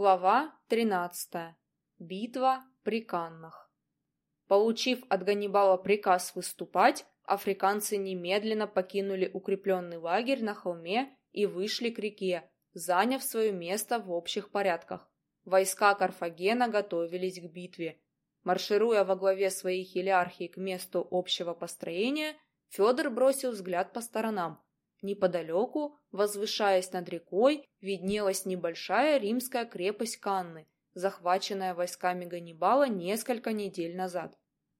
Глава 13. Битва при Каннах. Получив от Ганнибала приказ выступать, африканцы немедленно покинули укрепленный лагерь на холме и вышли к реке, заняв свое место в общих порядках. Войска Карфагена готовились к битве. Маршируя во главе своей хилиархии к месту общего построения, Федор бросил взгляд по сторонам. Неподалеку, возвышаясь над рекой, виднелась небольшая римская крепость Канны, захваченная войсками Ганнибала несколько недель назад.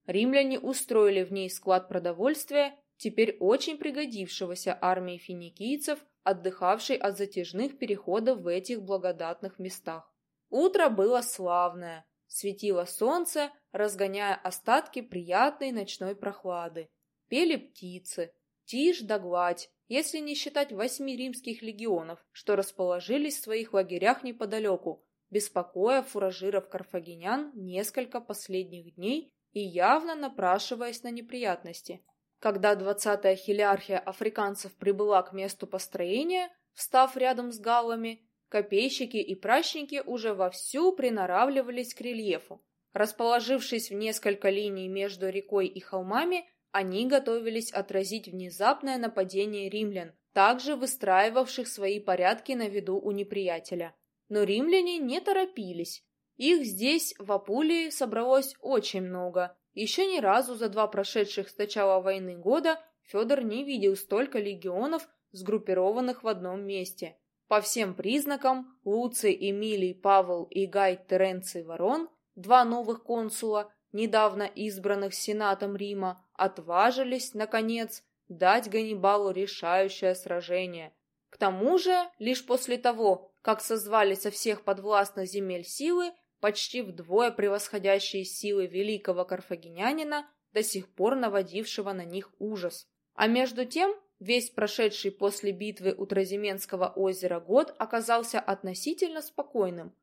Римляне устроили в ней склад продовольствия, теперь очень пригодившегося армии финикийцев, отдыхавшей от затяжных переходов в этих благодатных местах. Утро было славное, светило солнце, разгоняя остатки приятной ночной прохлады. Пели птицы, тишь да гладь, если не считать восьми римских легионов, что расположились в своих лагерях неподалеку, беспокоя фуражиров-карфагенян несколько последних дней и явно напрашиваясь на неприятности. Когда двадцатая хилиархия африканцев прибыла к месту построения, встав рядом с галлами, копейщики и прачники уже вовсю приноравливались к рельефу. Расположившись в несколько линий между рекой и холмами, они готовились отразить внезапное нападение римлян, также выстраивавших свои порядки на виду у неприятеля. Но римляне не торопились. Их здесь, в Апулии, собралось очень много. Еще ни разу за два прошедших с начала войны года Федор не видел столько легионов, сгруппированных в одном месте. По всем признакам, Луций, Эмилий, Павел и Гай Теренций Ворон, два новых консула, недавно избранных Сенатом Рима, отважились, наконец, дать Ганнибалу решающее сражение. К тому же, лишь после того, как созвали со всех подвластных земель силы, почти вдвое превосходящие силы великого карфагенянина, до сих пор наводившего на них ужас. А между тем, весь прошедший после битвы у Тразименского озера год оказался относительно спокойным.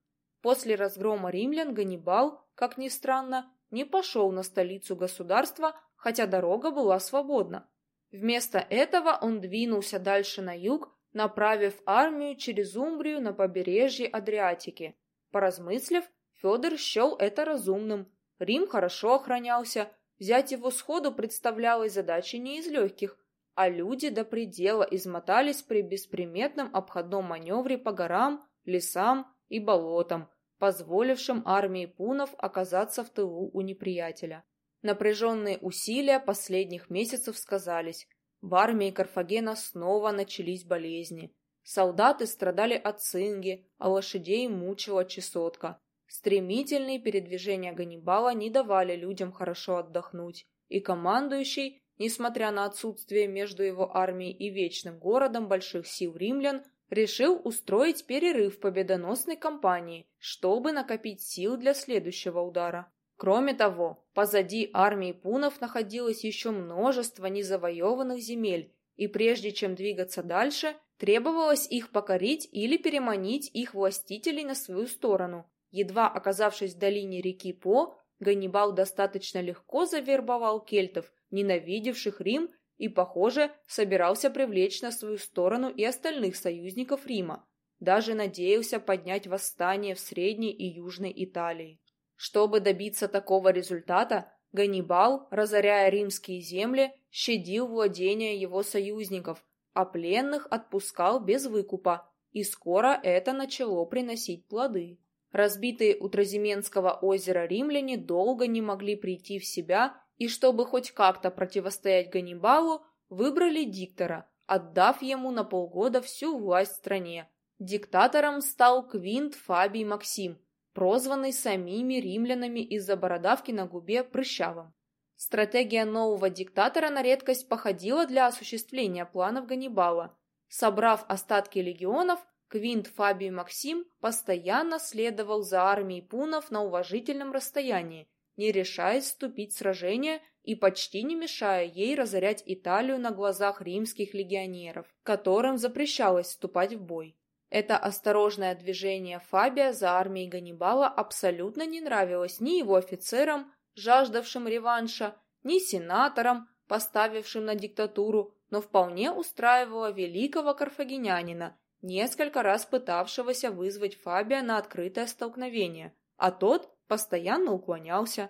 После разгрома римлян Ганнибал, как ни странно, не пошел на столицу государства, хотя дорога была свободна. Вместо этого он двинулся дальше на юг, направив армию через Умбрию на побережье Адриатики. Поразмыслив, Федор счел это разумным. Рим хорошо охранялся, взять его сходу представлялось задачей не из легких, а люди до предела измотались при бесприметном обходном маневре по горам, лесам и болотам, позволившим армии пунов оказаться в тылу у неприятеля. Напряженные усилия последних месяцев сказались. В армии Карфагена снова начались болезни. Солдаты страдали от цинги, а лошадей мучила чесотка. Стремительные передвижения Ганнибала не давали людям хорошо отдохнуть, и командующий, несмотря на отсутствие между его армией и вечным городом больших сил римлян, решил устроить перерыв победоносной кампании, чтобы накопить сил для следующего удара. Кроме того, позади армии пунов находилось еще множество незавоеванных земель, и прежде чем двигаться дальше, требовалось их покорить или переманить их властителей на свою сторону. Едва оказавшись в долине реки По, Ганнибал достаточно легко завербовал кельтов, ненавидевших Рим, и, похоже, собирался привлечь на свою сторону и остальных союзников Рима. Даже надеялся поднять восстание в Средней и Южной Италии. Чтобы добиться такого результата, Ганнибал, разоряя римские земли, щадил владения его союзников, а пленных отпускал без выкупа, и скоро это начало приносить плоды. Разбитые у Тразименского озера римляне долго не могли прийти в себя, и чтобы хоть как-то противостоять Ганнибалу, выбрали диктора, отдав ему на полгода всю власть в стране. Диктатором стал Квинт Фабий Максим – прозванный самими римлянами из-за бородавки на губе прыщавым. Стратегия нового диктатора на редкость походила для осуществления планов Ганнибала. Собрав остатки легионов, Квинт Фабий Максим постоянно следовал за армией пунов на уважительном расстоянии, не решаясь вступить в сражение и почти не мешая ей разорять Италию на глазах римских легионеров, которым запрещалось вступать в бой. Это осторожное движение Фабия за армией Ганнибала абсолютно не нравилось ни его офицерам, жаждавшим реванша, ни сенаторам, поставившим на диктатуру, но вполне устраивало великого карфагенянина, несколько раз пытавшегося вызвать Фабия на открытое столкновение, а тот постоянно уклонялся.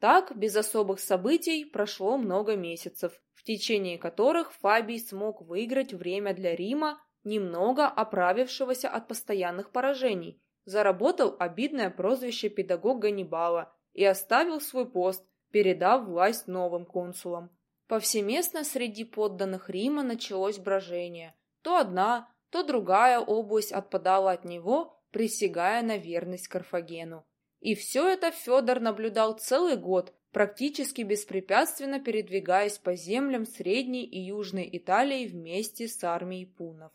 Так, без особых событий, прошло много месяцев, в течение которых Фабий смог выиграть время для Рима, немного оправившегося от постоянных поражений, заработал обидное прозвище педагог Ганнибала и оставил свой пост, передав власть новым консулам. Повсеместно среди подданных Рима началось брожение. То одна, то другая область отпадала от него, присягая на верность Карфагену. И все это Федор наблюдал целый год, практически беспрепятственно передвигаясь по землям Средней и Южной Италии вместе с армией пунов.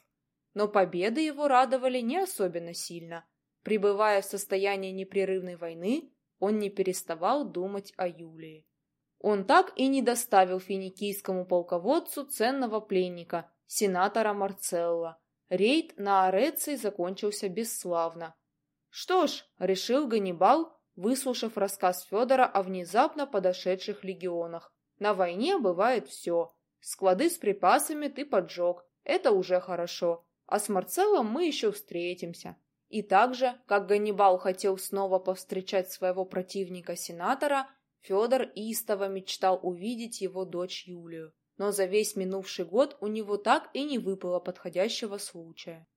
Но победы его радовали не особенно сильно. Пребывая в состоянии непрерывной войны, он не переставал думать о Юлии. Он так и не доставил финикийскому полководцу ценного пленника, сенатора Марцелла. Рейд на Ореций закончился бесславно. Что ж, решил Ганнибал, выслушав рассказ Федора о внезапно подошедших легионах. На войне бывает все. Склады с припасами ты поджег, это уже хорошо. А с Марцеллом мы еще встретимся. И так же, как Ганнибал хотел снова повстречать своего противника-сенатора, Федор истово мечтал увидеть его дочь Юлию. Но за весь минувший год у него так и не выпало подходящего случая.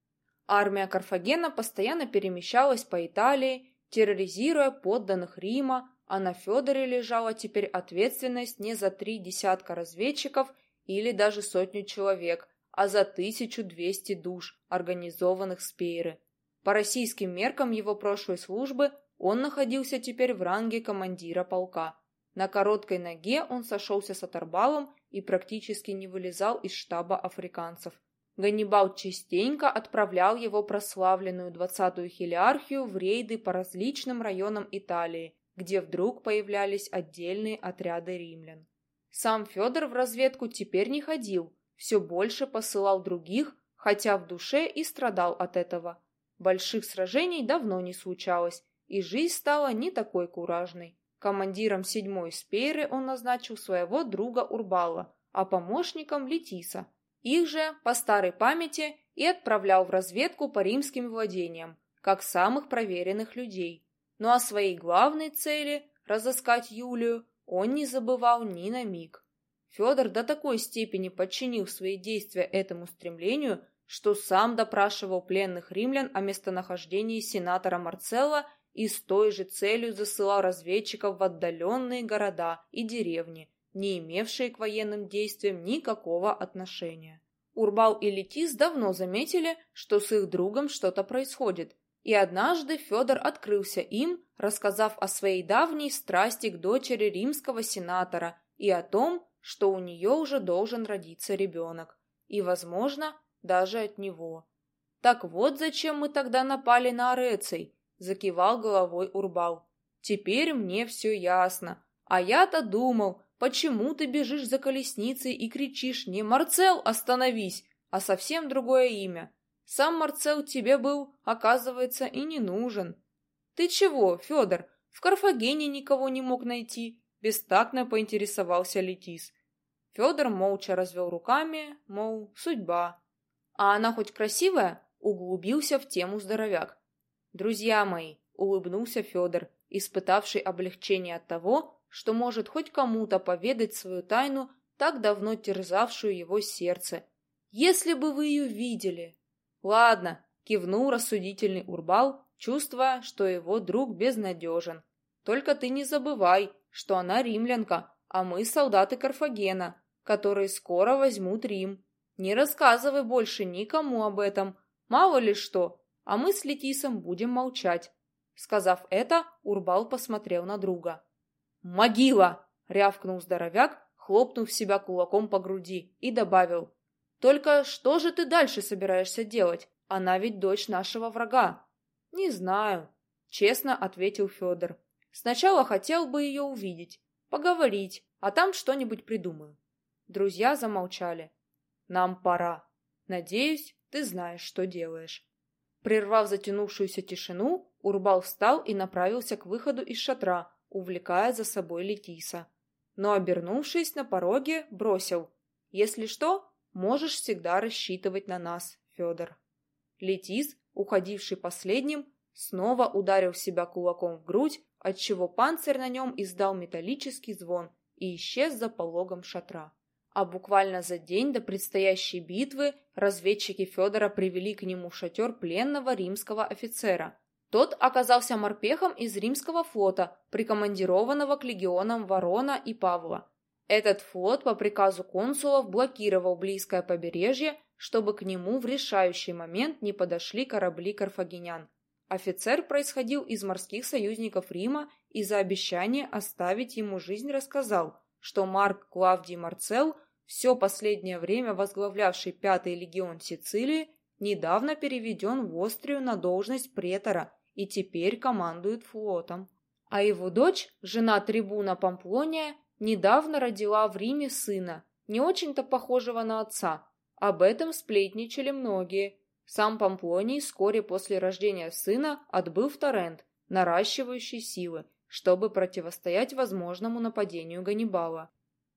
Армия Карфагена постоянно перемещалась по Италии, терроризируя подданных Рима, а на Федоре лежала теперь ответственность не за три десятка разведчиков или даже сотню человек, а за 1200 душ, организованных с Пейры. По российским меркам его прошлой службы он находился теперь в ранге командира полка. На короткой ноге он сошелся с Аторбалом и практически не вылезал из штаба африканцев. Ганнибал частенько отправлял его прославленную двадцатую хилиархию в рейды по различным районам Италии, где вдруг появлялись отдельные отряды римлян. Сам Федор в разведку теперь не ходил, все больше посылал других, хотя в душе и страдал от этого. Больших сражений давно не случалось, и жизнь стала не такой куражной. Командиром седьмой спейры он назначил своего друга Урбала, а помощником Летиса. Их же, по старой памяти, и отправлял в разведку по римским владениям, как самых проверенных людей. Ну а своей главной цели – разыскать Юлию – он не забывал ни на миг. Федор до такой степени подчинил свои действия этому стремлению, что сам допрашивал пленных римлян о местонахождении сенатора Марцелла и с той же целью засылал разведчиков в отдаленные города и деревни, не имевшие к военным действиям никакого отношения. Урбал и Летис давно заметили, что с их другом что-то происходит, и однажды Федор открылся им, рассказав о своей давней страсти к дочери римского сенатора и о том, что у нее уже должен родиться ребенок, и, возможно, даже от него. Так вот зачем мы тогда напали на Ореций, закивал головой Урбал. Теперь мне все ясно. А я-то думал, почему ты бежишь за колесницей и кричишь не «Марцел, остановись!», а совсем другое имя. Сам Марцел тебе был, оказывается, и не нужен. Ты чего, Федор, в Карфагене никого не мог найти? Бестактно поинтересовался Летис. Федор молча развел руками, мол, судьба. А она хоть красивая? Углубился в тему здоровяк. Друзья мои, улыбнулся Федор, испытавший облегчение от того, что может хоть кому-то поведать свою тайну, так давно терзавшую его сердце. Если бы вы ее видели! Ладно, кивнул рассудительный Урбал, чувствуя, что его друг безнадежен. Только ты не забывай, что она римлянка, а мы солдаты Карфагена, которые скоро возьмут Рим. Не рассказывай больше никому об этом. Мало ли что, а мы с Летисом будем молчать. Сказав это, Урбал посмотрел на друга. «Могила!» — рявкнул здоровяк, хлопнув себя кулаком по груди, и добавил. «Только что же ты дальше собираешься делать? Она ведь дочь нашего врага». «Не знаю», — честно ответил Федор. «Сначала хотел бы ее увидеть, поговорить, а там что-нибудь придумаю». Друзья замолчали. Нам пора. Надеюсь, ты знаешь, что делаешь. Прервав затянувшуюся тишину, Урбал встал и направился к выходу из шатра, увлекая за собой Летиса. Но, обернувшись на пороге, бросил. «Если что, можешь всегда рассчитывать на нас, Федор». Летис, уходивший последним, снова ударил себя кулаком в грудь, отчего панцирь на нем издал металлический звон и исчез за пологом шатра. А буквально за день до предстоящей битвы разведчики Федора привели к нему в шатер пленного римского офицера. Тот оказался морпехом из римского флота, прикомандированного к легионам Ворона и Павла. Этот флот по приказу консулов блокировал близкое побережье, чтобы к нему в решающий момент не подошли корабли карфагенян. Офицер происходил из морских союзников Рима и за обещание оставить ему жизнь рассказал, что Марк Клавдий Марцел, все последнее время возглавлявший Пятый легион Сицилии, недавно переведен в Острию на должность претора и теперь командует флотом. А его дочь, жена трибуна Памплония, недавно родила в Риме сына, не очень-то похожего на отца. Об этом сплетничали многие. Сам Памплоний вскоре после рождения сына отбыл в Торрент, наращивающий силы, чтобы противостоять возможному нападению Ганнибала.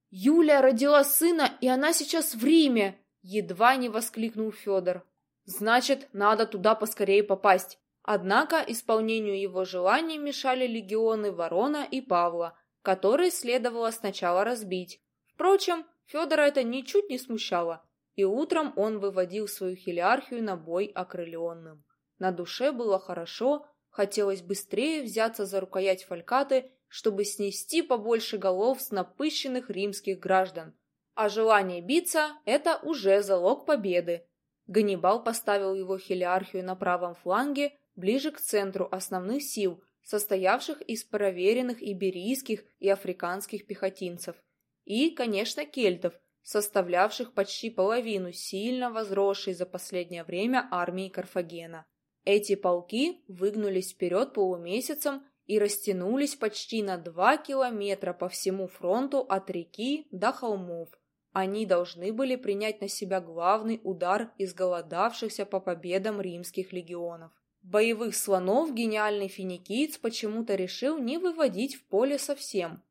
«Юлия родила сына, и она сейчас в Риме!» Едва не воскликнул Федор. «Значит, надо туда поскорее попасть!» Однако исполнению его желаний мешали легионы Ворона и Павла, которые следовало сначала разбить. Впрочем, Федора это ничуть не смущало, и утром он выводил свою хилиархию на бой окрыленным. На душе было хорошо, хотелось быстрее взяться за рукоять фалькаты, чтобы снести побольше голов с напыщенных римских граждан. А желание биться – это уже залог победы. Ганнибал поставил его хилиархию на правом фланге, ближе к центру основных сил – состоявших из проверенных иберийских и африканских пехотинцев, и, конечно, кельтов, составлявших почти половину сильно возросшей за последнее время армии Карфагена. Эти полки выгнулись вперед полумесяцем и растянулись почти на два километра по всему фронту от реки до холмов. Они должны были принять на себя главный удар изголодавшихся по победам римских легионов. Боевых слонов гениальный финикиец почему-то решил не выводить в поле совсем.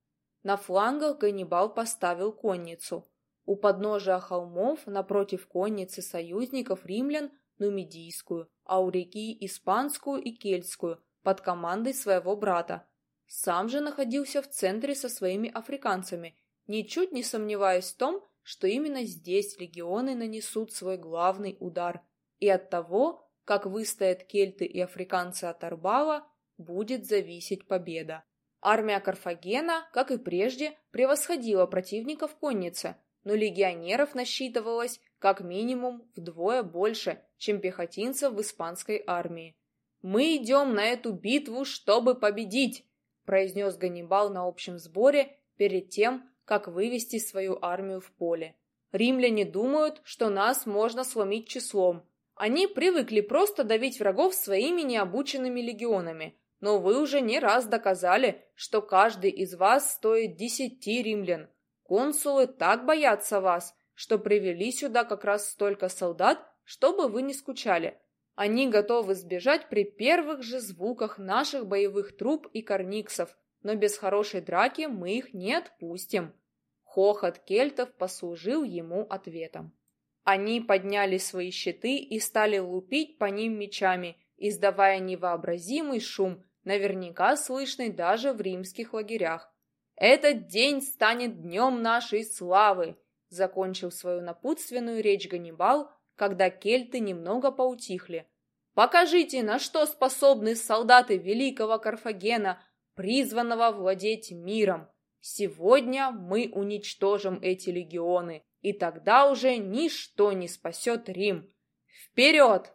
На флангах Ганнибал поставил конницу. У подножия холмов напротив конницы союзников римлян нумидийскую, а у реки испанскую и кельтскую под командой своего брата. Сам же находился в центре со своими африканцами, ничуть не сомневаясь в том, что именно здесь легионы нанесут свой главный удар. И оттого как выстоят кельты и африканцы от Арбала, будет зависеть победа. Армия Карфагена, как и прежде, превосходила противника в коннице, но легионеров насчитывалось как минимум вдвое больше, чем пехотинцев в испанской армии. «Мы идем на эту битву, чтобы победить!» произнес Ганнибал на общем сборе перед тем, как вывести свою армию в поле. «Римляне думают, что нас можно сломить числом, они привыкли просто давить врагов своими необученными легионами, но вы уже не раз доказали, что каждый из вас стоит десяти римлян. Консулы так боятся вас, что привели сюда как раз столько солдат, чтобы вы не скучали. Они готовы сбежать при первых же звуках наших боевых труб и корниксов, но без хорошей драки мы их не отпустим. Хохот кельтов послужил ему ответом. Они подняли свои щиты и стали лупить по ним мечами, издавая невообразимый шум, наверняка слышный даже в римских лагерях. «Этот день станет днем нашей славы!» закончил свою напутственную речь Ганнибал, когда кельты немного поутихли. «Покажите, на что способны солдаты великого Карфагена, призванного владеть миром. Сегодня мы уничтожим эти легионы, и тогда уже ничто не спасет Рим. Вперед!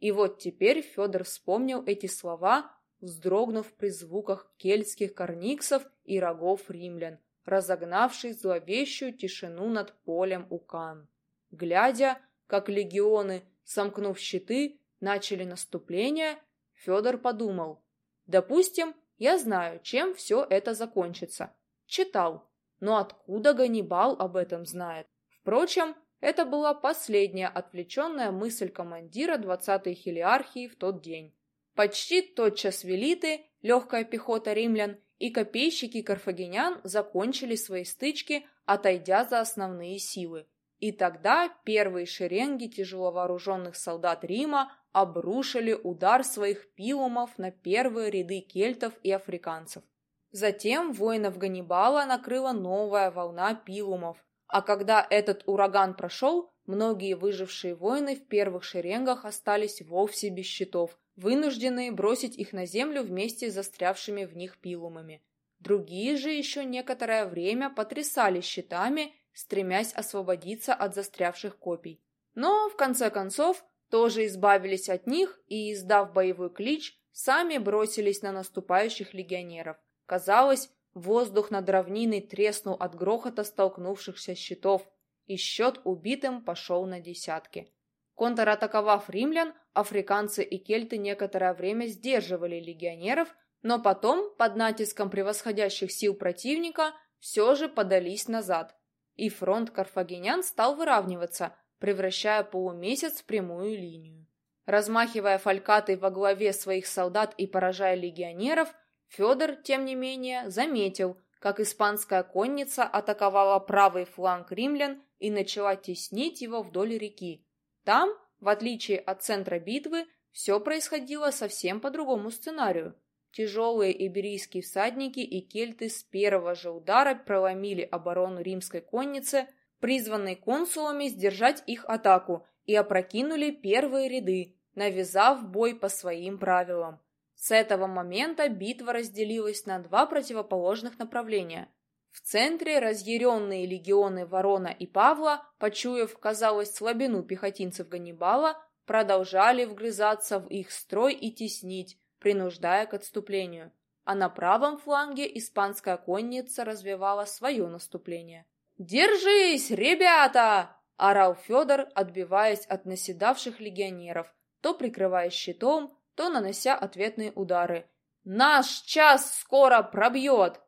И вот теперь Федор вспомнил эти слова, вздрогнув при звуках кельтских корниксов и рогов римлян, разогнавших зловещую тишину над полем Укан. Глядя, как легионы, сомкнув щиты, начали наступление, Федор подумал, допустим, я знаю, чем все это закончится. Читал, но откуда Ганнибал об этом знает? Впрочем, это была последняя отвлеченная мысль командира 20-й хилиархии в тот день. Почти тотчас велиты, легкая пехота римлян и копейщики карфагенян закончили свои стычки, отойдя за основные силы. И тогда первые шеренги тяжеловооруженных солдат Рима обрушили удар своих пилумов на первые ряды кельтов и африканцев. Затем воинов Ганнибала накрыла новая волна пилумов, а когда этот ураган прошел, многие выжившие воины в первых шеренгах остались вовсе без щитов, вынужденные бросить их на землю вместе с застрявшими в них пилумами. Другие же еще некоторое время потрясали щитами, стремясь освободиться от застрявших копий. Но, в конце концов, тоже избавились от них и, издав боевой клич, сами бросились на наступающих легионеров. Казалось, воздух над равниной треснул от грохота столкнувшихся щитов, и счет убитым пошел на десятки. Контратаковав римлян, африканцы и кельты некоторое время сдерживали легионеров, но потом, под натиском превосходящих сил противника, все же подались назад, и фронт карфагенян стал выравниваться, превращая полумесяц в прямую линию. Размахивая фалькатой во главе своих солдат и поражая легионеров, Федор, тем не менее, заметил, как испанская конница атаковала правый фланг римлян и начала теснить его вдоль реки. Там, в отличие от центра битвы, все происходило совсем по другому сценарию. Тяжелые иберийские всадники и кельты с первого же удара проломили оборону римской конницы, призванной консулами сдержать их атаку, и опрокинули первые ряды, навязав бой по своим правилам. С этого момента битва разделилась на два противоположных направления. В центре разъяренные легионы Ворона и Павла, почуяв, казалось, слабину пехотинцев Ганнибала, продолжали вгрызаться в их строй и теснить, принуждая к отступлению. А на правом фланге испанская конница развивала свое наступление. «Держись, ребята!» – орал Федор, отбиваясь от наседавших легионеров, то прикрываясь щитом, то нанося ответные удары. «Наш час скоро пробьет!»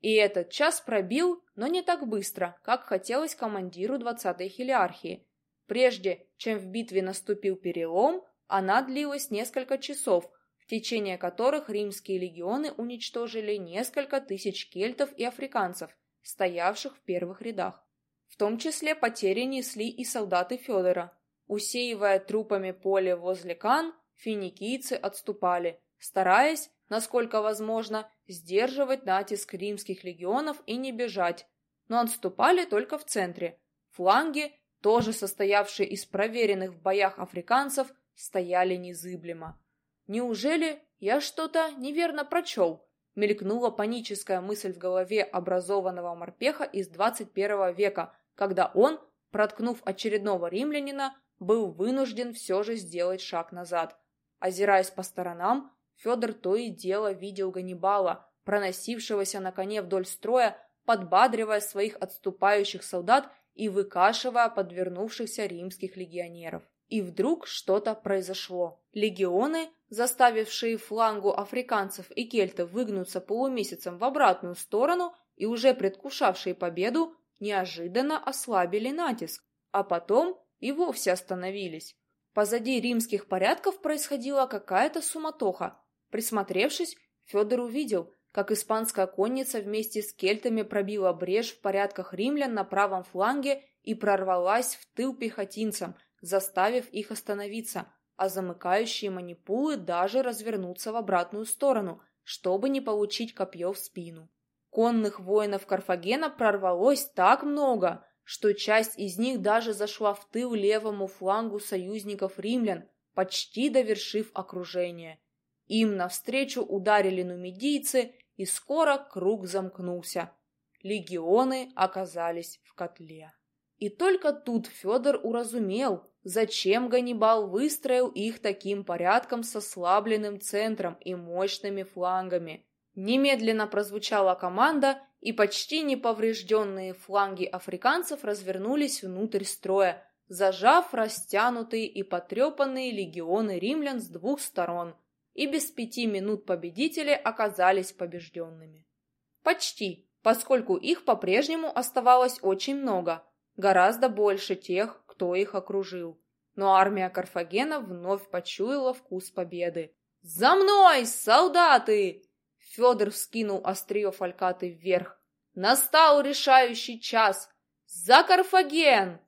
И этот час пробил, но не так быстро, как хотелось командиру 20-й хилиархии. Прежде чем в битве наступил перелом, она длилась несколько часов, в течение которых римские легионы уничтожили несколько тысяч кельтов и африканцев, стоявших в первых рядах. В том числе потери несли и солдаты Федора. Усеивая трупами поле возле Кан, финикийцы отступали, стараясь, насколько возможно, сдерживать натиск римских легионов и не бежать, но отступали только в центре. Фланги, тоже состоявшие из проверенных в боях африканцев, стояли незыблемо. Неужели я что-то неверно прочел? Мелькнула паническая мысль в голове образованного морпеха из 21 века, когда он, проткнув очередного римлянина, был вынужден все же сделать шаг назад. Озираясь по сторонам, Федор то и дело видел Ганнибала, проносившегося на коне вдоль строя, подбадривая своих отступающих солдат и выкашивая подвернувшихся римских легионеров. И вдруг что-то произошло. Легионы, заставившие флангу африканцев и кельтов выгнуться полумесяцем в обратную сторону и уже предвкушавшие победу, неожиданно ослабили натиск, а потом и вовсе остановились. Позади римских порядков происходила какая-то суматоха. Присмотревшись, Федор увидел, как испанская конница вместе с кельтами пробила брешь в порядках римлян на правом фланге и прорвалась в тыл пехотинцам, заставив их остановиться, а замыкающие манипулы даже развернуться в обратную сторону, чтобы не получить копье в спину. Конных воинов Карфагена прорвалось так много, что часть из них даже зашла в тыл левому флангу союзников римлян, почти довершив окружение. Им навстречу ударили нумидийцы, и скоро круг замкнулся. Легионы оказались в котле. И только тут Федор уразумел, зачем Ганнибал выстроил их таким порядком с ослабленным центром и мощными флангами. Немедленно прозвучала команда, и почти неповрежденные фланги африканцев развернулись внутрь строя, зажав растянутые и потрепанные легионы римлян с двух сторон, и без пяти минут победители оказались побежденными. Почти, поскольку их по-прежнему оставалось очень много, гораздо больше тех, кто их окружил. Но армия Карфагена вновь почуяла вкус победы. «За мной, солдаты!» Федор вскинул острие фалькаты вверх. «Настал решающий час! За Карфаген!»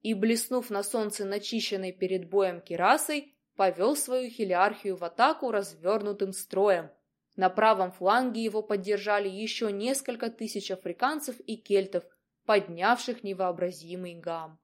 И, блеснув на солнце начищенной перед боем кирасой, повел свою хилиархию в атаку развернутым строем. На правом фланге его поддержали еще несколько тысяч африканцев и кельтов, поднявших невообразимый гам.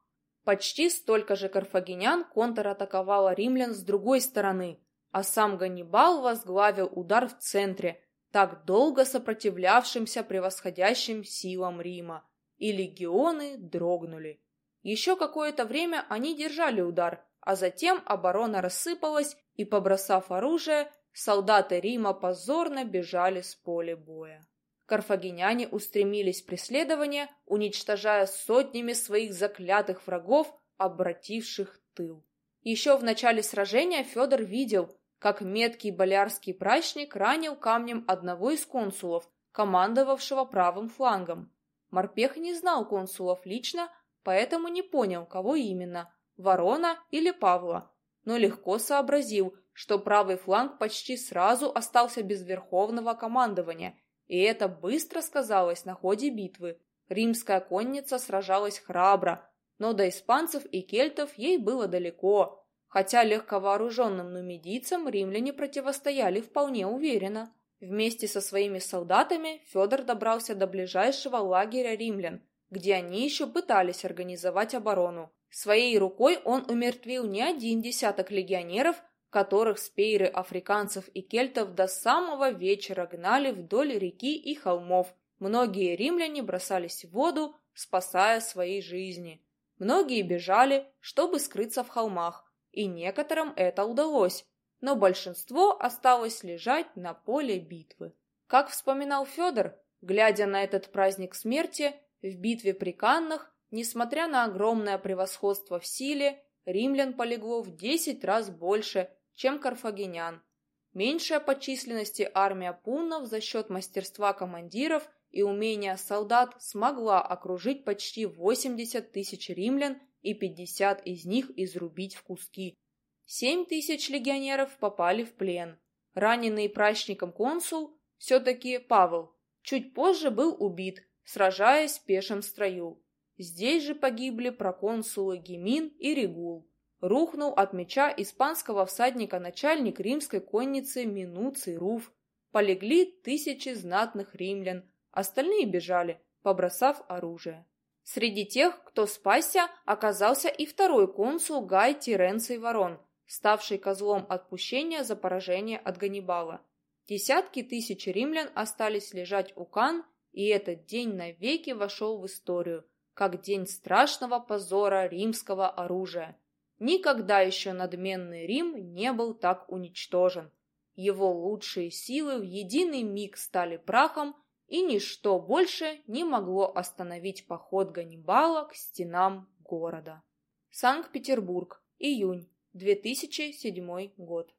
Почти столько же карфагенян контратаковало римлян с другой стороны, а сам Ганнибал возглавил удар в центре, так долго сопротивлявшимся превосходящим силам Рима, и легионы дрогнули. Еще какое-то время они держали удар, а затем оборона рассыпалась, и, побросав оружие, солдаты Рима позорно бежали с поля боя. Карфагеняне устремились в преследование, уничтожая сотнями своих заклятых врагов, обративших тыл. Еще в начале сражения Федор видел, как меткий болярский прачник ранил камнем одного из консулов, командовавшего правым флангом. Морпех не знал консулов лично, поэтому не понял, кого именно – Ворона или Павла, но легко сообразил, что правый фланг почти сразу остался без верховного командования, и это быстро сказалось на ходе битвы. Римская конница сражалась храбро, но до испанцев и кельтов ей было далеко, хотя легковооруженным нумидийцам римляне противостояли вполне уверенно. Вместе со своими солдатами Федор добрался до ближайшего лагеря римлян, где они еще пытались организовать оборону. Своей рукой он умертвил не один десяток легионеров, которых спейры африканцев и кельтов до самого вечера гнали вдоль реки и холмов. Многие римляне бросались в воду, спасая свои жизни. Многие бежали, чтобы скрыться в холмах, и некоторым это удалось, но большинство осталось лежать на поле битвы. Как вспоминал Федор, глядя на этот праздник смерти, в битве при Каннах, несмотря на огромное превосходство в силе, римлян полегло в десять раз больше, чем карфагенян. Меньшая по численности армия пуннов за счет мастерства командиров и умения солдат смогла окружить почти 80 тысяч римлян и 50 из них изрубить в куски. Семь тысяч легионеров попали в плен. Раненый прачником консул, все-таки Павел, чуть позже был убит, сражаясь в пешем строю. Здесь же погибли проконсулы Гемин и Регул. Рухнул от меча испанского всадника начальник римской конницы Минуций Руф. Полегли тысячи знатных римлян, остальные бежали, побросав оружие. Среди тех, кто спасся, оказался и второй консул Гай Тиренций Ворон, ставший козлом отпущения за поражение от Ганнибала. Десятки тысяч римлян остались лежать у Кан и этот день навеки вошел в историю, как день страшного позора римского оружия. Никогда еще надменный Рим не был так уничтожен. Его лучшие силы в единый миг стали прахом, и ничто больше не могло остановить поход Ганнибала к стенам города. Санкт-Петербург, июнь, 2007 год.